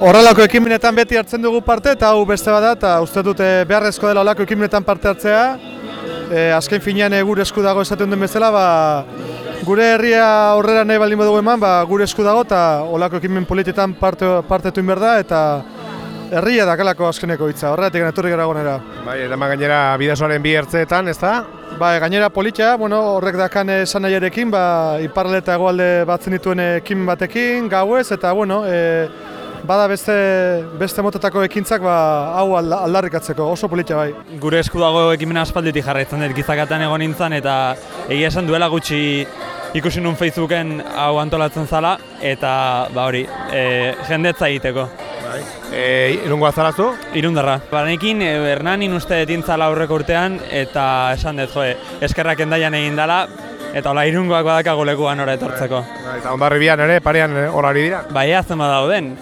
Horrelako ekimenetan beti hartzen dugu parte eta hau beste bada eta uste dute beharrezko dela horrelako ekimenetan parte hartzea. E, azken finean e, gure esku dago esaten duen bezala, ba, gure herria aurrera nahi baldin badugu eman, ba, gure esku dago eta horrelako ekimen politietan parte, parte behar da eta herria dakalako azkeneko hitza, horregatik etorri gara gonera. Bai, eta gainera bidasoaren bi ertzeetan, ez da? Ba, gainera politia, bueno, horrek dakan esan nahiarekin, ba, iparralde eta egoalde batzen dituen ekimen batekin, gauez, eta bueno, e, bada beste, beste motetako ekintzak ba, hau alda- aldarrikatzeko, oso politia bai. Gure esku dago ekimena aspalditik jarraitzen dut gizakatan egon nintzen eta egia esan duela gutxi ikusi nun Facebooken hau antolatzen zala eta ba hori, e, jendetza egiteko. E, irungo azarazu? Irundarra. Banekin, e, Hernanin uste etintzala aurreko urtean eta esan dut, joe, eskerrak endaian egin dela eta hola irungoak badakago lekuan ora etortzeko. Bai, Eta ondarribian ere, parean eh, hor ari dira. Bai, ea zenbat dauden.